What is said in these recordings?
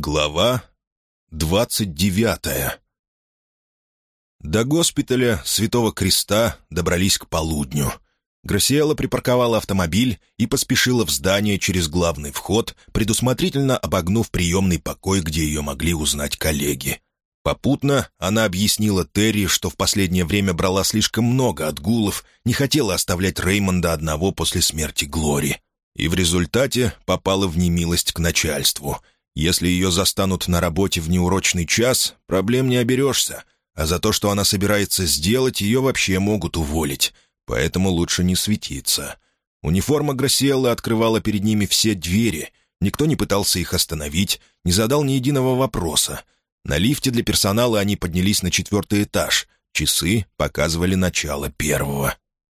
Глава двадцать девятая До госпиталя Святого Креста добрались к полудню. Грасиэла припарковала автомобиль и поспешила в здание через главный вход, предусмотрительно обогнув приемный покой, где ее могли узнать коллеги. Попутно она объяснила Терри, что в последнее время брала слишком много отгулов, не хотела оставлять Реймонда одного после смерти Глори. И в результате попала в немилость к начальству — если ее застанут на работе в неурочный час, проблем не оберешься, а за то, что она собирается сделать, ее вообще могут уволить, поэтому лучше не светиться. Униформа Грасиэллы открывала перед ними все двери, никто не пытался их остановить, не задал ни единого вопроса. На лифте для персонала они поднялись на четвертый этаж, часы показывали начало первого.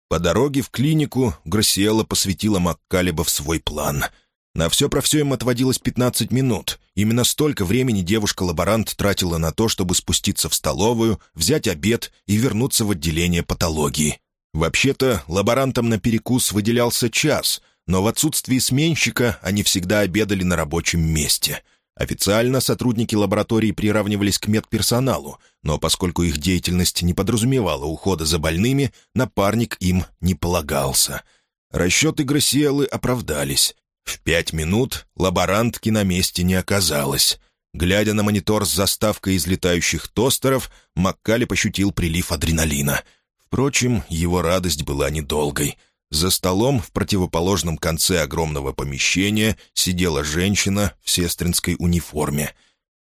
По дороге в клинику Грасиэлла посвятила Маккалеба в свой план — на все про все им отводилось 15 минут. Именно столько времени девушка-лаборант тратила на то, чтобы спуститься в столовую, взять обед и вернуться в отделение патологии. Вообще-то, лаборантам на перекус выделялся час, но в отсутствии сменщика они всегда обедали на рабочем месте. Официально сотрудники лаборатории приравнивались к медперсоналу, но поскольку их деятельность не подразумевала ухода за больными, напарник им не полагался. Расчеты Грасиэлы оправдались. В пять минут лаборантки на месте не оказалось. Глядя на монитор с заставкой из летающих тостеров, Маккали пощутил прилив адреналина. Впрочем, его радость была недолгой. За столом в противоположном конце огромного помещения сидела женщина в сестринской униформе.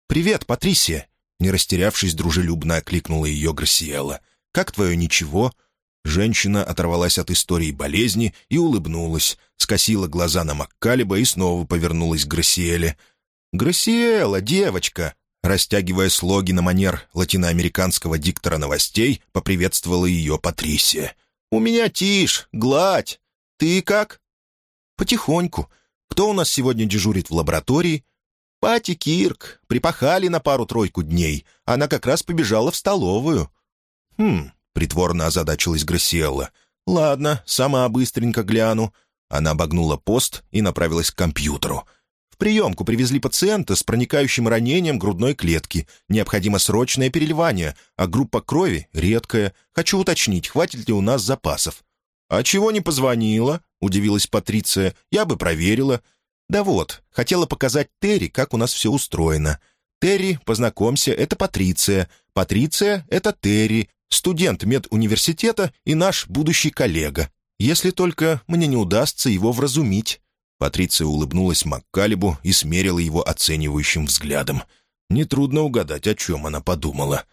«Привет, Патрисия!» Не растерявшись, дружелюбно окликнула ее Грасиэла. «Как твое ничего?» Женщина оторвалась от истории болезни и улыбнулась, скосила глаза на Маккалиба и снова повернулась к Грасиэле. «Грасиэла, девочка!» Растягивая слоги на манер латиноамериканского диктора новостей, поприветствовала ее Патрисия. «У меня тишь, гладь. Ты как?» «Потихоньку. Кто у нас сегодня дежурит в лаборатории?» «Пати Кирк. Припахали на пару-тройку дней. Она как раз побежала в столовую». «Хм, Притворно озадачилась Грасиэлла. «Ладно, сама быстренько гляну». Она обогнула пост и направилась к компьютеру. В приемку привезли пациента с проникающим ранением грудной клетки. Необходимо срочное переливание, а группа крови редкая. Хочу уточнить, хватит ли у нас запасов. «А чего не позвонила?» — удивилась Патриция. «Я бы проверила». «Да вот, хотела показать Терри, как у нас все устроено. Терри, познакомься, это Патриция. Патриция — это Терри студент медуниверситета и наш будущий коллега. Если только мне не удастся его вразумить». Патриция улыбнулась Маккалибу и смерила его оценивающим взглядом. Нетрудно угадать, о чем она подумала.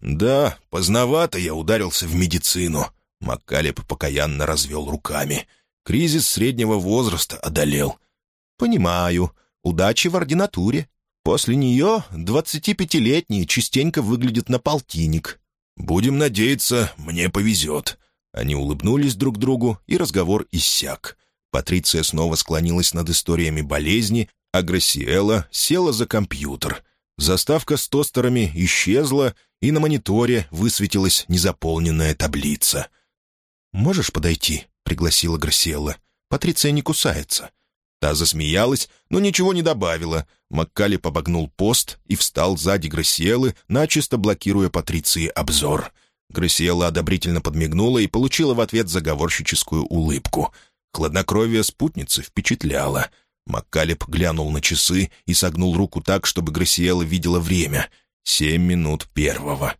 «Да, поздновато я ударился в медицину», — Маккалеб покаянно развел руками. «Кризис среднего возраста одолел». «Понимаю. Удачи в ординатуре. После нее двадцатипятилетние частенько выглядят на полтинник. «Будем надеяться, мне повезет». Они улыбнулись друг другу, и разговор иссяк. Патриция снова склонилась над историями болезни, а Грассиэла села за компьютер. Заставка с тостерами исчезла, и на мониторе высветилась незаполненная таблица. «Можешь подойти?» — пригласила Грассиэла. «Патриция не кусается». Та засмеялась, но ничего не добавила. Маккали побогнул пост и встал сзади Грасиэлы, начисто блокируя Патриции обзор. Грасиэла одобрительно подмигнула и получила в ответ заговорщическую улыбку. Хладнокровие спутницы впечатляло. Маккалеб глянул на часы и согнул руку так, чтобы Грасиэла видела время. Семь минут первого.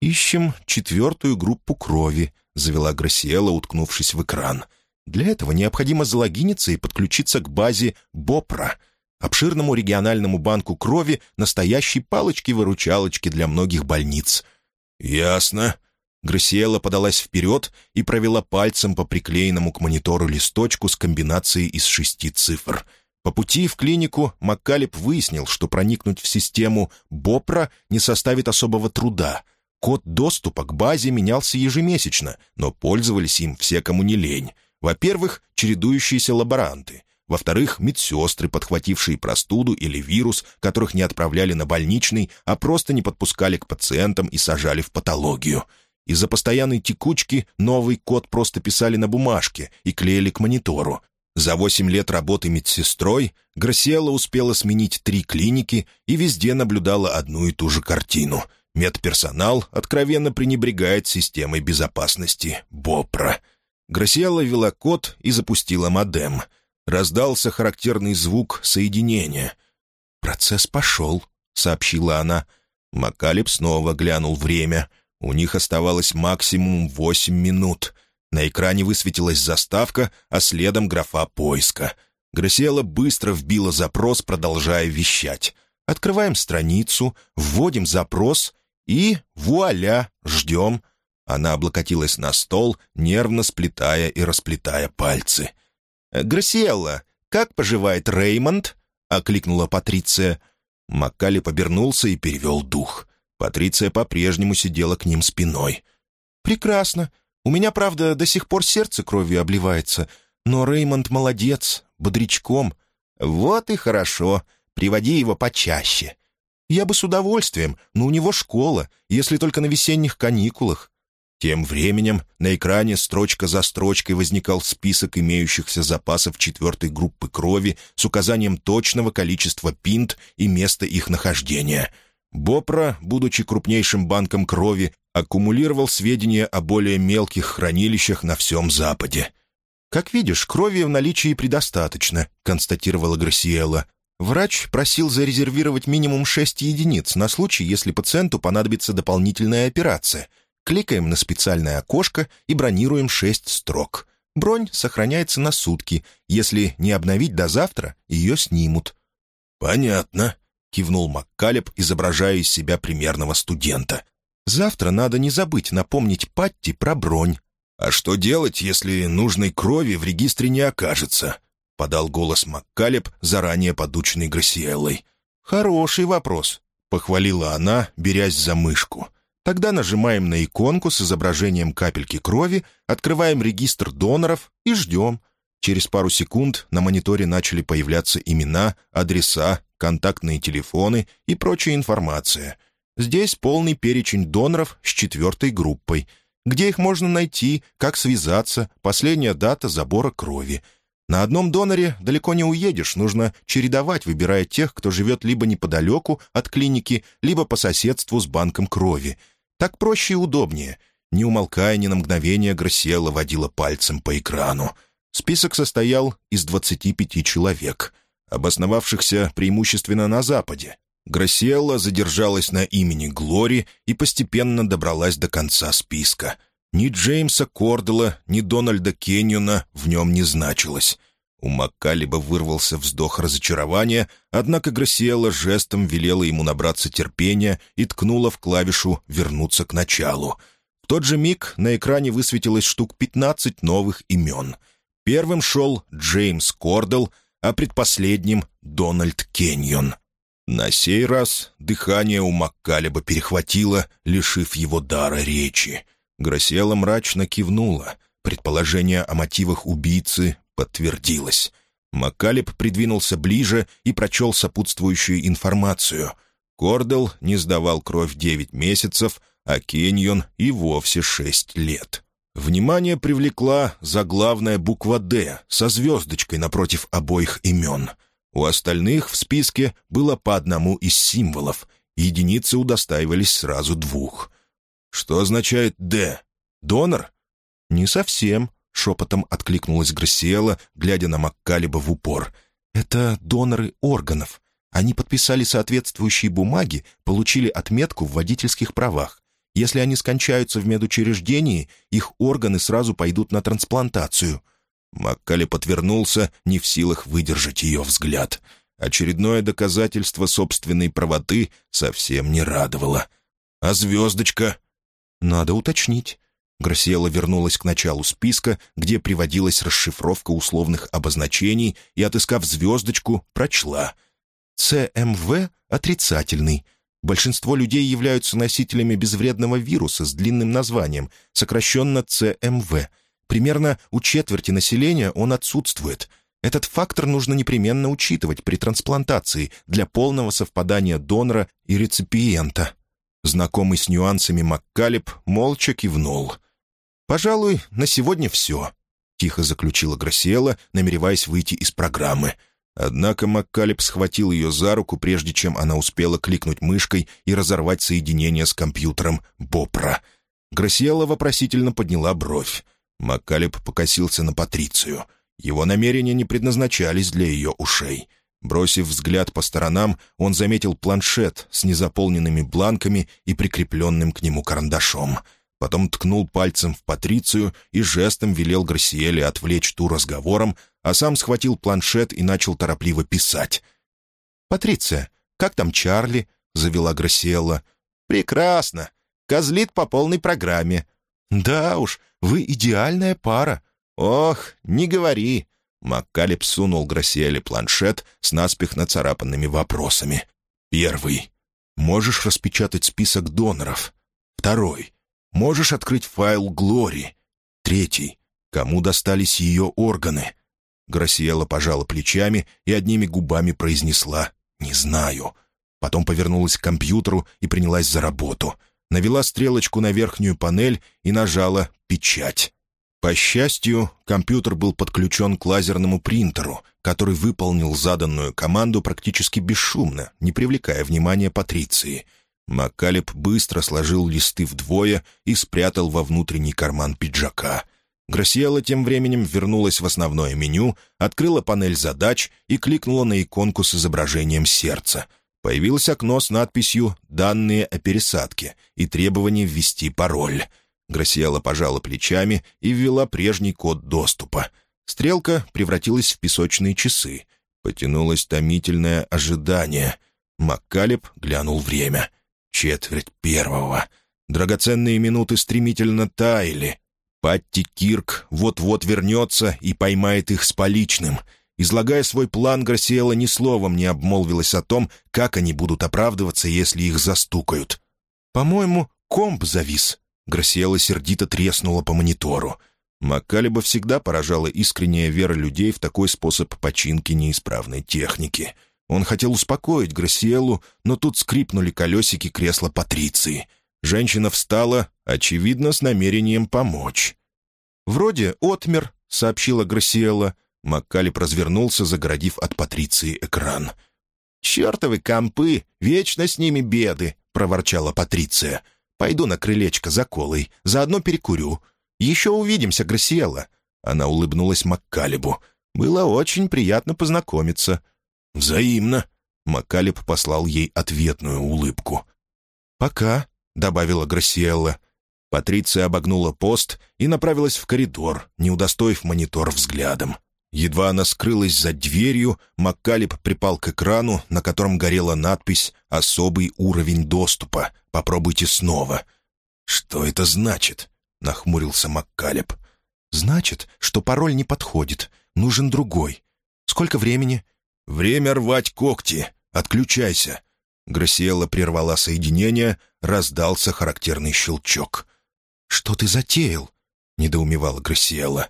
«Ищем четвертую группу крови», — завела Грасиэла, уткнувшись в экран. — для этого необходимо залогиниться и подключиться к базе БОПРА, обширному региональному банку крови, настоящей палочки-выручалочки для многих больниц. «Ясно». Грасиэла подалась вперед и провела пальцем по приклеенному к монитору листочку с комбинацией из шести цифр. По пути в клинику Маккалеб выяснил, что проникнуть в систему БОПРА не составит особого труда. Код доступа к базе менялся ежемесячно, но пользовались им все, кому не лень. Во-первых, чередующиеся лаборанты. Во-вторых, медсестры, подхватившие простуду или вирус, которых не отправляли на больничный, а просто не подпускали к пациентам и сажали в патологию. Из-за постоянной текучки новый код просто писали на бумажке и клеили к монитору. За восемь лет работы медсестрой Грасиэла успела сменить три клиники и везде наблюдала одну и ту же картину. Медперсонал откровенно пренебрегает системой безопасности БОПРа. Грасиэла ввела код и запустила модем. Раздался характерный звук соединения. «Процесс пошел», — сообщила она. Макалеб снова глянул время. У них оставалось максимум восемь минут — на экране высветилась заставка, а следом графа поиска. Грасиэла быстро вбила запрос, продолжая вещать. Открываем страницу, вводим запрос и вуаля, ждем. Она облокотилась на стол, нервно сплетая и расплетая пальцы. «Грасиэлла, как поживает Реймонд?» — окликнула Патриция. Маккали побернулся и перевел дух. Патриция по-прежнему сидела к ним спиной. «Прекрасно. У меня, правда, до сих пор сердце кровью обливается, но Реймонд молодец, бодрячком. Вот и хорошо, приводи его почаще. Я бы с удовольствием, но у него школа, если только на весенних каникулах. Тем временем на экране строчка за строчкой возникал список имеющихся запасов четвертой группы крови с указанием точного количества пинт и места их нахождения. Бопра, будучи крупнейшим банком крови, аккумулировал сведения о более мелких хранилищах на всем Западе. «Как видишь, крови в наличии предостаточно», — констатировала Грасиэла. «Врач просил зарезервировать минимум шесть единиц на случай, если пациенту понадобится дополнительная операция. Кликаем на специальное окошко и бронируем шесть строк. Бронь сохраняется на сутки. Если не обновить до завтра, ее снимут». «Понятно», — кивнул Маккалеб, изображая из себя примерного студента. Завтра надо не забыть напомнить Патти про бронь». «А что делать, если нужной крови в регистре не окажется?» — подал голос Маккалеб, заранее подученный Грасиэллой. «Хороший вопрос», — похвалила она, берясь за мышку. «Тогда нажимаем на иконку с изображением капельки крови, открываем регистр доноров и ждем. Через пару секунд на мониторе начали появляться имена, адреса, контактные телефоны и прочая информация — Здесь полный перечень доноров с четвертой группой. Где их можно найти, как связаться, последняя дата забора крови. На одном доноре далеко не уедешь, нужно чередовать, выбирая тех, кто живет либо неподалеку от клиники, либо по соседству с банком крови. Так проще и удобнее. Не умолкая ни на мгновение, Грасиэла водила пальцем по экрану. Список состоял из 25 человек, обосновавшихся преимущественно на Западе, Грасиэлла задержалась на имени Глори и постепенно добралась до конца списка. Ни Джеймса Кордела, ни Дональда Кенниона в нем не значилось. У Маккалиба вырвался вздох разочарования, однако Грасиэлла жестом велела ему набраться терпения и ткнула в клавишу «вернуться к началу». В тот же миг на экране высветилось штук 15 новых имен. Первым шел Джеймс Кордел, а предпоследним — Дональд Кеннион. На сей раз дыхание у Маккалеба перехватило, лишив его дара речи. Гросела мрачно кивнула. Предположение о мотивах убийцы подтвердилось. Маккалеб придвинулся ближе и прочел сопутствующую информацию. Кордел не сдавал кровь девять месяцев, а Кеньон и вовсе шесть лет. Внимание привлекла заглавная буква «Д» со звездочкой напротив обоих имен — у остальных в списке было по одному из символов. Единицы удостаивались сразу двух. «Что означает «Д»? Донор?» «Не совсем», — шепотом откликнулась Грассиэла, глядя на Маккалиба в упор. «Это доноры органов. Они подписали соответствующие бумаги, получили отметку в водительских правах. Если они скончаются в медучреждении, их органы сразу пойдут на трансплантацию. Маккали подвернулся, не в силах выдержать ее взгляд. Очередное доказательство собственной правоты совсем не радовало. «А звездочка?» «Надо уточнить». Грасиэла вернулась к началу списка, где приводилась расшифровка условных обозначений, и, отыскав звездочку, прочла. «ЦМВ отрицательный. Большинство людей являются носителями безвредного вируса с длинным названием, сокращенно ЦМВ. Примерно у четверти населения он отсутствует. Этот фактор нужно непременно учитывать при трансплантации для полного совпадания донора и реципиента. Знакомый с нюансами Маккалеб молча кивнул. «Пожалуй, на сегодня все». тихо заключила Грасиэла, намереваясь выйти из программы. Однако Маккалеб схватил ее за руку, прежде чем она успела кликнуть мышкой и разорвать соединение с компьютером Бопра. Грасиэла вопросительно подняла бровь. Маккалеб покосился на Патрицию. Его намерения не предназначались для ее ушей. Бросив взгляд по сторонам, он заметил планшет с незаполненными бланками и прикрепленным к нему карандашом — Потом ткнул пальцем в Патрицию и жестом велел Грасиэле отвлечь ту разговором, а сам схватил планшет и начал торопливо писать. «Патриция, как там Чарли?» — завела Грасиэла. «Прекрасно. Козлит по полной программе». «Да уж, вы идеальная пара». «Ох, не говори». Маккалеб сунул Грасиэле планшет с наспех нацарапанными вопросами. «Первый. Можешь распечатать список доноров?» «Второй. Можешь открыть файл Глори. Третий. Кому достались ее органы? Грасиэла пожала плечами и одними губами произнесла «Не знаю». Потом повернулась к компьютеру и принялась за работу. Навела стрелочку на верхнюю панель и нажала «Печать». По счастью, компьютер был подключен к лазерному принтеру, который выполнил заданную команду практически бесшумно, не привлекая внимания Патриции — Маккалеб быстро сложил листы вдвое и спрятал во внутренний карман пиджака. Грасиэла тем временем вернулась в основное меню, открыла панель задач и кликнула на иконку с изображением сердца. Появилось окно с надписью «Данные о пересадке» и требование ввести пароль. Грасиэла пожала плечами и ввела прежний код доступа. Стрелка превратилась в песочные часы. Потянулось томительное ожидание. Маккалеб глянул время — Четверть первого. Драгоценные минуты стремительно таяли. Патти Кирк вот-вот вернется и поймает их с поличным. Излагая свой план, Грасиэла ни словом не обмолвилась о том, как они будут оправдываться, если их застукают. «По-моему, комп завис». Грасиэла сердито треснула по монитору. Маккалеба всегда поражала искренняя вера людей в такой способ починки неисправной техники — он хотел успокоить Грасиэлу, но тут скрипнули колесики кресла Патриции. Женщина встала, очевидно, с намерением помочь. «Вроде отмер», — сообщила Грасиэла. Маккалип развернулся, загородив от Патриции экран. «Чертовы компы! Вечно с ними беды!» — проворчала Патриция. «Пойду на крылечко за колой, заодно перекурю. Еще увидимся, Грасиэла». Она улыбнулась Маккалибу. «Было очень приятно познакомиться. «Взаимно!» — Макалеб послал ей ответную улыбку. «Пока», — добавила Грасиэлла. Патриция обогнула пост и направилась в коридор, не удостоив монитор взглядом. Едва она скрылась за дверью, Маккалеб припал к экрану, на котором горела надпись «Особый уровень доступа. Попробуйте снова». «Что это значит?» — нахмурился Маккалеб. «Значит, что пароль не подходит. Нужен другой. Сколько времени?» «Время рвать когти! Отключайся!» Грасиэла прервала соединение, раздался характерный щелчок. «Что ты затеял?» — недоумевала Грасиэла.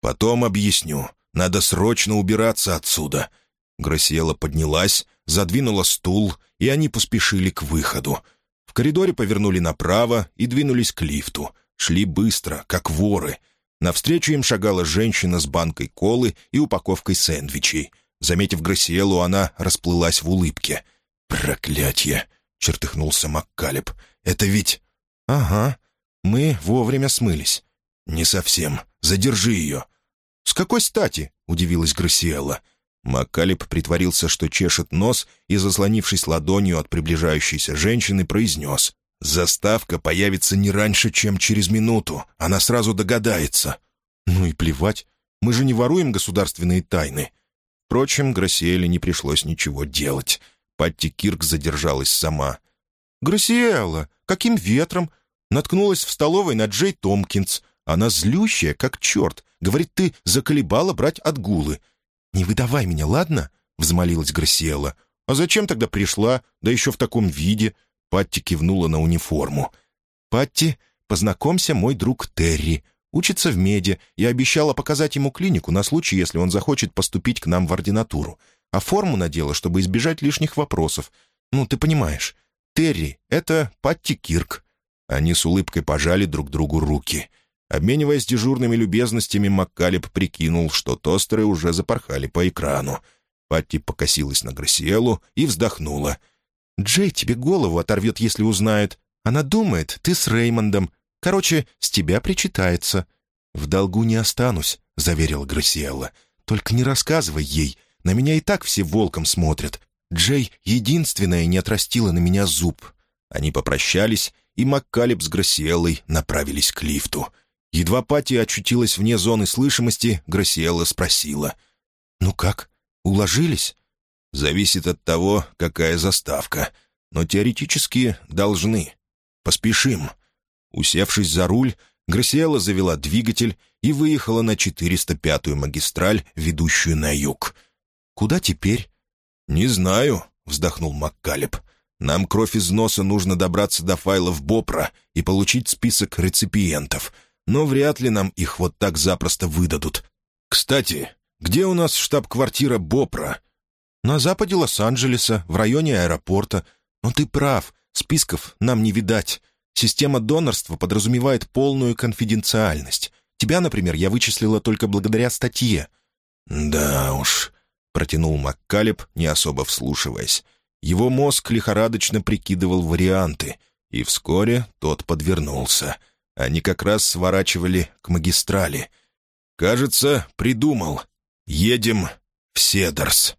«Потом объясню. Надо срочно убираться отсюда». Грасиэла поднялась, задвинула стул, и они поспешили к выходу. В коридоре повернули направо и двинулись к лифту. Шли быстро, как воры. Навстречу им шагала женщина с банкой колы и упаковкой сэндвичей — Заметив Грасиэлу, она расплылась в улыбке. «Проклятье!» — чертыхнулся Маккалеб. «Это ведь...» «Ага, мы вовремя смылись». «Не совсем. Задержи ее». «С какой стати?» — удивилась Грасиэла. Маккалеб притворился, что чешет нос, и, заслонившись ладонью от приближающейся женщины, произнес. «Заставка появится не раньше, чем через минуту. Она сразу догадается». «Ну и плевать. Мы же не воруем государственные тайны. Впрочем, Грасиэле не пришлось ничего делать. Патти Кирк задержалась сама. «Грасиэла, каким ветром?» Наткнулась в столовой на Джей Томкинс. Она злющая, как черт. Говорит, ты заколебала брать отгулы. «Не выдавай меня, ладно?» — взмолилась Грасиэла. «А зачем тогда пришла? Да еще в таком виде?» Патти кивнула на униформу. «Патти, познакомься, мой друг Терри. Учится в меди и обещала показать ему клинику на случай, если он захочет поступить к нам в ординатуру. А форму надела, чтобы избежать лишних вопросов. Ну, ты понимаешь. Терри — это Патти Кирк». Они с улыбкой пожали друг другу руки. Обмениваясь дежурными любезностями, Маккалеб прикинул, что тостеры уже запорхали по экрану. Патти покосилась на Грасиэлу и вздохнула. «Джей тебе голову оторвет, если узнает. Она думает, ты с Реймондом. Короче, с тебя причитается». «В долгу не останусь», — заверила Грасиэлла. «Только не рассказывай ей. На меня и так все волком смотрят. Джей единственная не отрастила на меня зуб». Они попрощались, и Маккалеб с Грасиэллой направились к лифту. Едва Пати очутилась вне зоны слышимости, Грасиэлла спросила. «Ну как, уложились?» «Зависит от того, какая заставка. Но теоретически должны. Поспешим». Усевшись за руль, Грасиэла завела двигатель и выехала на 405-ю магистраль, ведущую на юг. «Куда теперь?» «Не знаю», — вздохнул Маккалеб. «Нам кровь из носа нужно добраться до файлов БОПРа и получить список реципиентов, но вряд ли нам их вот так запросто выдадут. Кстати, где у нас штаб-квартира БОПРа?» «На западе Лос-Анджелеса, в районе аэропорта. Но ты прав, списков нам не видать. Система донорства подразумевает полную конфиденциальность. Тебя, например, я вычислила только благодаря статье». «Да уж», — протянул Маккалеб, не особо вслушиваясь. Его мозг лихорадочно прикидывал варианты, и вскоре тот подвернулся. Они как раз сворачивали к магистрали. «Кажется, придумал. Едем в Седерс».